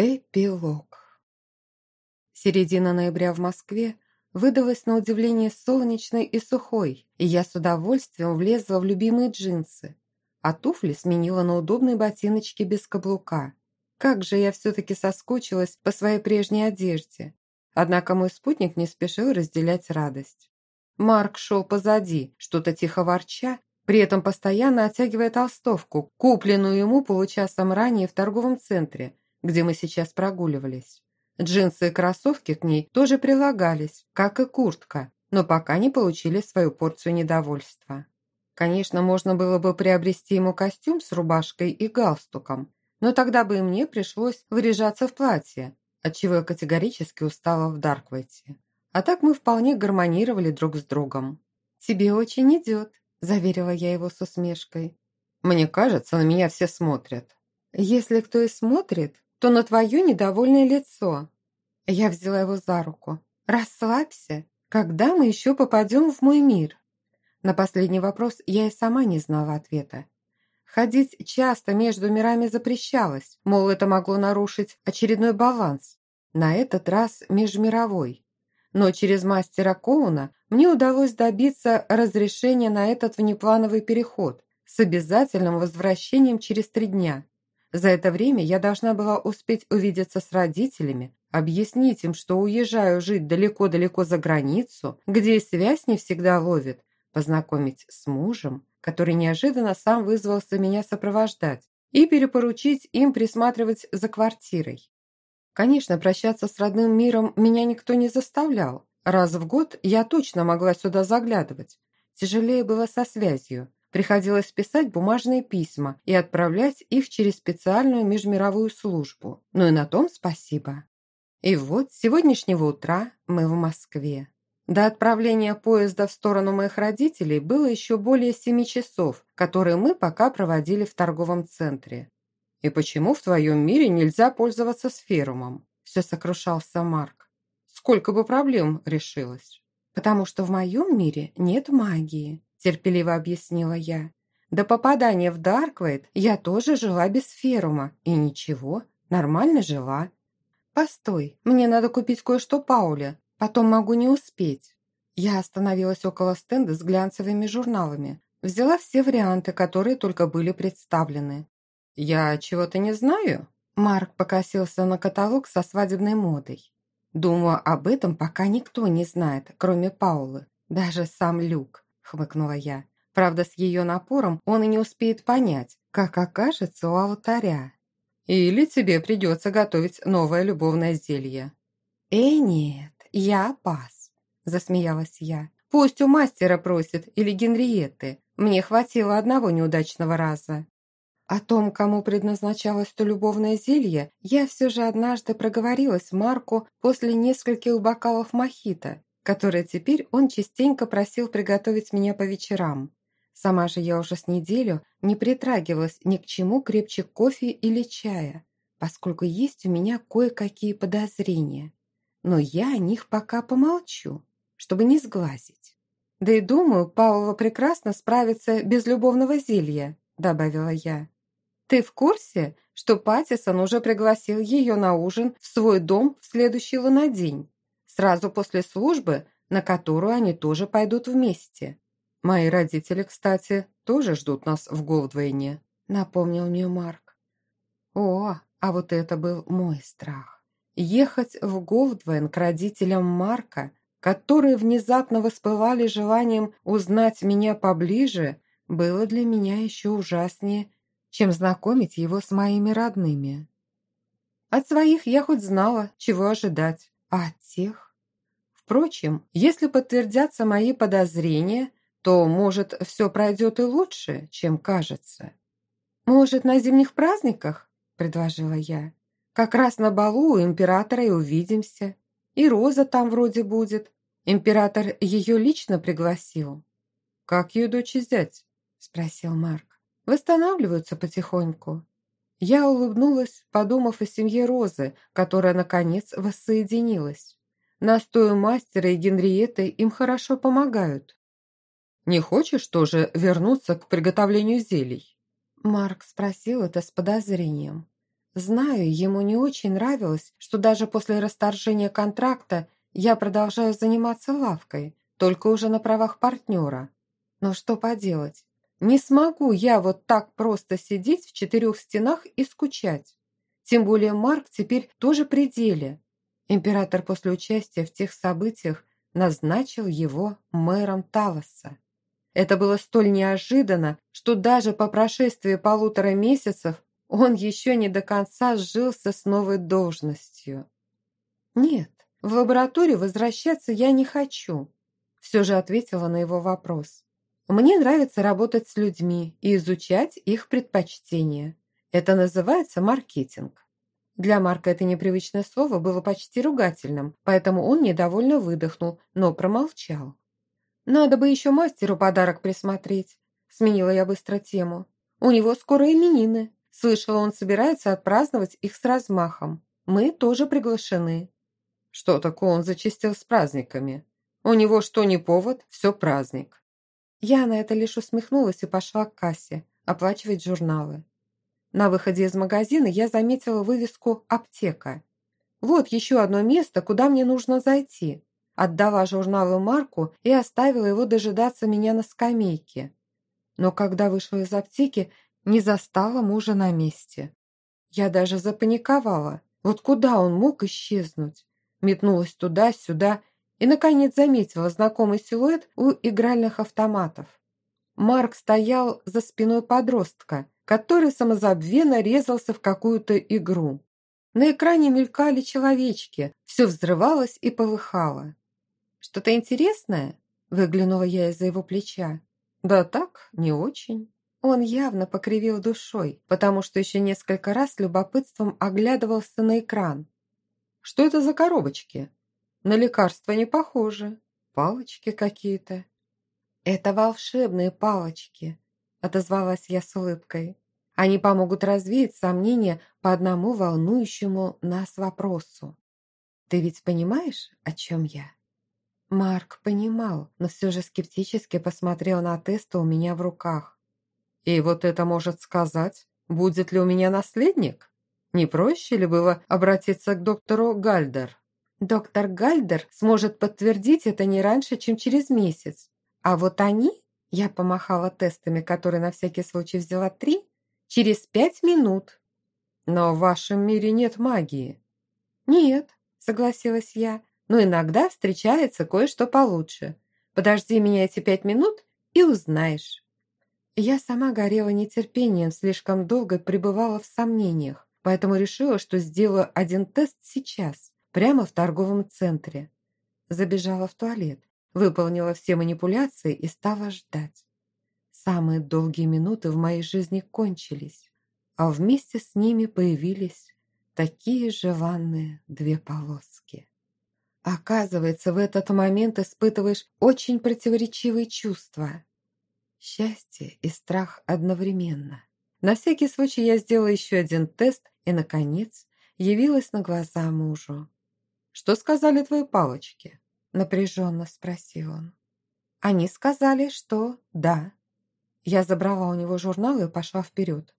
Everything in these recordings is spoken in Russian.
Эпилог. Середина ноября в Москве выдалась на удивление солнечной и сухой, и я с удовольствием влезла в любимые джинсы, а туфли сменила на удобные ботиночки без каблука. Как же я все-таки соскучилась по своей прежней одежде. Однако мой спутник не спешил разделять радость. Марк шел позади, что-то тихо ворча, при этом постоянно оттягивая толстовку, купленную ему получасом ранее в торговом центре – где мы сейчас прогуливались. Джинсы и кроссовки к ней тоже прилагались, как и куртка, но пока не получили свою порцию недовольства. Конечно, можно было бы приобрести ему костюм с рубашкой и галстуком, но тогда бы и мне пришлось выряжаться в платье, отчего я категорически устала в Дарквайте. А так мы вполне гармонировали друг с другом. «Тебе очень идет», – заверила я его с усмешкой. «Мне кажется, на меня все смотрят». «Если кто и смотрит, то на твое недовольное лицо». Я взяла его за руку. «Расслабься. Когда мы еще попадем в мой мир?» На последний вопрос я и сама не знала ответа. Ходить часто между мирами запрещалось, мол, это могло нарушить очередной баланс. На этот раз межмировой. Но через мастера Коуна мне удалось добиться разрешения на этот внеплановый переход с обязательным возвращением через три дня. За это время я должна была успеть увидеться с родителями, объяснить им, что уезжаю жить далеко-далеко за границу, где связь не всегда ловит, познакомить с мужем, который неожиданно сам вызвался меня сопровождать, и перепоручить им присматривать за квартирой. Конечно, прощаться с родным миром меня никто не заставлял. Раз в год я точно могла сюда заглядывать. Тяжелее было со связью. Приходилось писать бумажные письма и отправлять их через специальную межмировую службу. Ну и на том спасибо. И вот с сегодняшнего утра мы в Москве. До отправления поезда в сторону моих родителей было еще более семи часов, которые мы пока проводили в торговом центре. «И почему в твоем мире нельзя пользоваться сферумом?» Все сокрушался Марк. «Сколько бы проблем решилось?» «Потому что в моем мире нет магии», терпеливо объяснила я. До попадания в Дарквейт я тоже жила без ферума. И ничего, нормально жила. Постой, мне надо купить кое-что Пауле. Потом могу не успеть. Я остановилась около стенда с глянцевыми журналами. Взяла все варианты, которые только были представлены. «Я чего-то не знаю?» Марк покосился на каталог со свадебной модой. «Думаю, об этом пока никто не знает, кроме Паулы. Даже сам Люк хмыкнула я. Правда, с ее напором он и не успеет понять, как окажется у алтаря. Или тебе придется готовить новое любовное зелье. «Э, нет, я пас», – засмеялась я. «Пусть у мастера просит или Генриетты. Мне хватило одного неудачного раза». О том, кому предназначалось то любовное зелье, я все же однажды проговорилась Марку после нескольких бокалов мохито, которое теперь он частенько просил приготовить меня по вечерам. Сама же я уже с неделю не притрагивалась ни к чему крепче кофе или чая, поскольку есть у меня кое-какие подозрения. Но я о них пока помолчу, чтобы не сглазить. «Да и думаю, Паула прекрасно справится без любовного зелья», добавила я. «Ты в курсе, что Паттисон уже пригласил ее на ужин в свой дом в следующий лунодень?» Сразу после службы, на которую они тоже пойдут вместе. Мои родители, кстати, тоже ждут нас в Голдвейне», напомнил мне Марк. О, а вот это был мой страх. Ехать в Голдвейн к родителям Марка, которые внезапно воспылали желанием узнать меня поближе, было для меня еще ужаснее, чем знакомить его с моими родными. От своих я хоть знала, чего ожидать, а от тех... Впрочем, если подтвердятся мои подозрения, то, может, все пройдет и лучше, чем кажется. «Может, на зимних праздниках?» – предложила я. «Как раз на балу у императора и увидимся. И Роза там вроде будет. Император ее лично пригласил». «Как ее дочь взять?» – спросил Марк. «Восстанавливаются потихоньку». Я улыбнулась, подумав о семье Розы, которая, наконец, воссоединилась. Настои мастера и Генриетты им хорошо помогают. Не хочешь тоже вернуться к приготовлению зелий? Марк спросил это с подозрением. Знаю, ему не очень нравилось, что даже после расторжения контракта я продолжаю заниматься лавкой, только уже на правах партнера. Но что поделать? Не смогу я вот так просто сидеть в четырех стенах и скучать. Тем более Марк теперь тоже при деле. Император после участия в тех событиях назначил его мэром Талоса. Это было столь неожиданно, что даже по прошествии полутора месяцев он еще не до конца сжился с новой должностью. «Нет, в лабораторию возвращаться я не хочу», все же ответила на его вопрос. «Мне нравится работать с людьми и изучать их предпочтения. Это называется маркетинг». Для Марка это непривычное слово было почти ругательным, поэтому он недовольно выдохнул, но промолчал. «Надо бы еще мастеру подарок присмотреть», – сменила я быстро тему. «У него скоро именины. Слышала, он собирается отпраздновать их с размахом. Мы тоже приглашены». Что такое он зачистил с праздниками? У него что не повод, все праздник. Я на это лишь усмехнулась и пошла к кассе, оплачивать журналы. На выходе из магазина я заметила вывеску «Аптека». Вот еще одно место, куда мне нужно зайти. Отдала журналу Марку и оставила его дожидаться меня на скамейке. Но когда вышла из аптеки, не застала мужа на месте. Я даже запаниковала. Вот куда он мог исчезнуть? Метнулась туда-сюда и, наконец, заметила знакомый силуэт у игральных автоматов. Марк стоял за спиной подростка, который самозабвенно резался в какую-то игру. На экране мелькали человечки, все взрывалось и полыхало. «Что-то интересное?» – выглянула я из-за его плеча. «Да так, не очень». Он явно покривил душой, потому что еще несколько раз любопытством оглядывался на экран. «Что это за коробочки?» «На лекарства не похоже. Палочки какие-то». «Это волшебные палочки», – отозвалась я с улыбкой. «Они помогут развеять сомнения по одному волнующему нас вопросу. Ты ведь понимаешь, о чем я?» Марк понимал, но все же скептически посмотрел на тесты у меня в руках. И вот это может сказать, будет ли у меня наследник? Не проще ли было обратиться к доктору Гальдер? Доктор Гальдер сможет подтвердить это не раньше, чем через месяц. А вот они, я помахала тестами, которые на всякий случай взяла три, через пять минут. Но в вашем мире нет магии. Нет, согласилась я, но иногда встречается кое-что получше. Подожди меня эти пять минут и узнаешь. Я сама горела нетерпением, слишком долго пребывала в сомнениях, поэтому решила, что сделаю один тест сейчас, прямо в торговом центре. Забежала в туалет, выполнила все манипуляции и стала ждать. Самые долгие минуты в моей жизни кончились, а вместе с ними появились такие желанные две полоски. Оказывается, в этот момент испытываешь очень противоречивые чувства. Счастье и страх одновременно. На всякий случай я сделала еще один тест и, наконец, явилась на глаза мужу. «Что сказали твои палочки?» – напряженно спросил он. Они сказали, что да. Я забрала у него журнал и пошла вперед.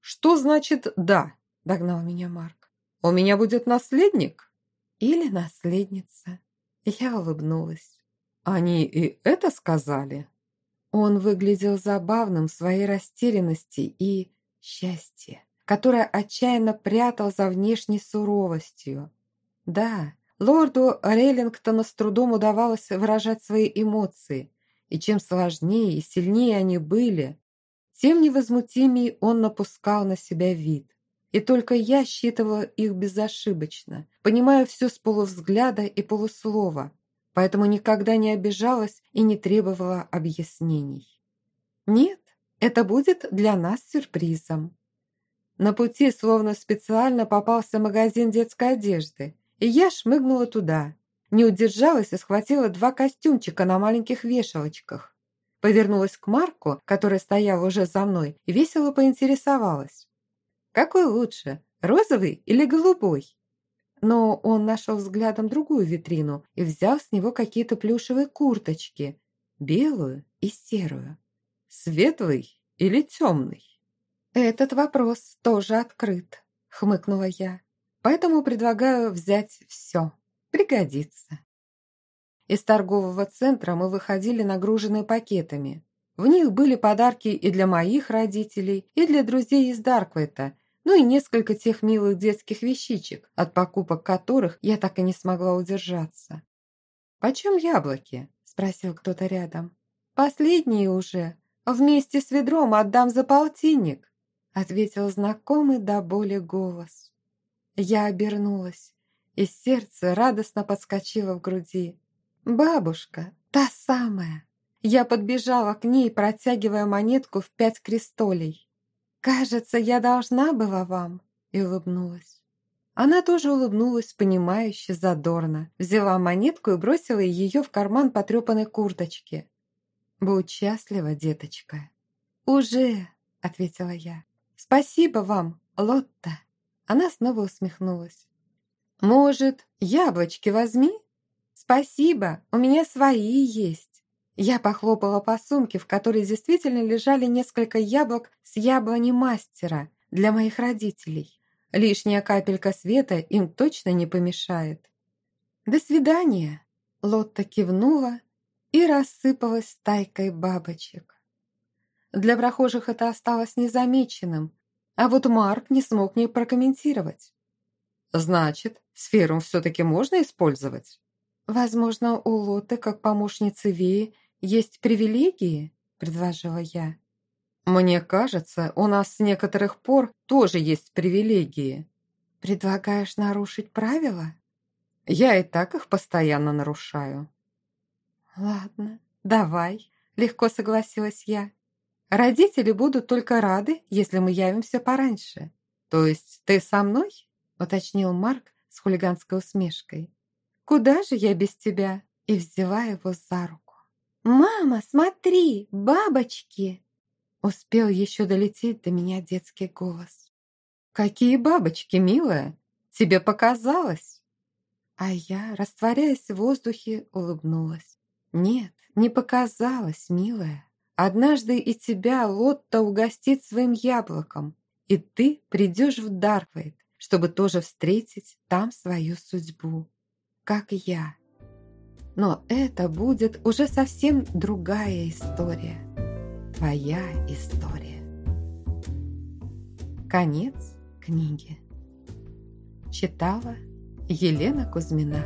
«Что значит «да»?» – догнал меня Марк. «У меня будет наследник?» «Или наследница». Я улыбнулась. «Они и это сказали?» Он выглядел забавным в своей растерянности и счастье, которое отчаянно прятал за внешней суровостью. Да, лорду Рейлингтону с трудом удавалось выражать свои эмоции, и чем сложнее и сильнее они были, тем невозмутимее он напускал на себя вид. И только я считывала их безошибочно, понимая все с полувзгляда и полуслова, поэтому никогда не обижалась и не требовала объяснений. Нет, это будет для нас сюрпризом. На пути словно специально попался магазин детской одежды, и я шмыгнула туда. Не удержалась и схватила два костюмчика на маленьких вешалочках. Повернулась к Марку, который стоял уже за мной, и весело поинтересовалась. «Какой лучше, розовый или голубой?» но он нашел взглядом другую витрину и взял с него какие-то плюшевые курточки, белую и серую. Светлый или темный? Этот вопрос тоже открыт, хмыкнула я. «Поэтому предлагаю взять все. Пригодится». Из торгового центра мы выходили нагруженные пакетами. В них были подарки и для моих родителей, и для друзей из Дарквейта, ну и несколько тех милых детских вещичек, от покупок которых я так и не смогла удержаться. «Почем яблоки?» – спросил кто-то рядом. «Последние уже. Вместе с ведром отдам за полтинник», – ответил знакомый до боли голос. Я обернулась, и сердце радостно подскочило в груди. «Бабушка, та самая!» Я подбежала к ней, протягивая монетку в пять крестолей. «Кажется, я должна была вам», и улыбнулась. Она тоже улыбнулась, понимающе, задорно, взяла монетку и бросила ее в карман потрепанной курточки. «Будь счастлива, деточка». «Уже», — ответила я. «Спасибо вам, Лотта». Она снова усмехнулась. «Может, яблочки возьми?» «Спасибо, у меня свои есть». Я похлопала по сумке, в которой действительно лежали несколько яблок с яблони мастера для моих родителей. Лишняя капелька света им точно не помешает. «До свидания!» Лотта кивнула и рассыпалась стайкой бабочек. Для прохожих это осталось незамеченным, а вот Марк не смог не прокомментировать. «Значит, сферу все-таки можно использовать?» «Возможно, у Лоты, как помощницы Веи, есть привилегии?» – предложила я. «Мне кажется, у нас с некоторых пор тоже есть привилегии». «Предлагаешь нарушить правила?» «Я и так их постоянно нарушаю». «Ладно, давай», – легко согласилась я. «Родители будут только рады, если мы явимся пораньше». «То есть ты со мной?» – уточнил Марк с хулиганской усмешкой. «Куда же я без тебя?» – и взяла его за руку. «Мама, смотри, бабочки!» Успел еще долететь до меня детский голос. «Какие бабочки, милая? Тебе показалось?» А я, растворяясь в воздухе, улыбнулась. «Нет, не показалось, милая. Однажды и тебя Лотта угостит своим яблоком, и ты придешь в Дарквейт, чтобы тоже встретить там свою судьбу, как я». Но это будет уже совсем другая история. Твоя история. Конец книги. Читала Елена Кузьмина.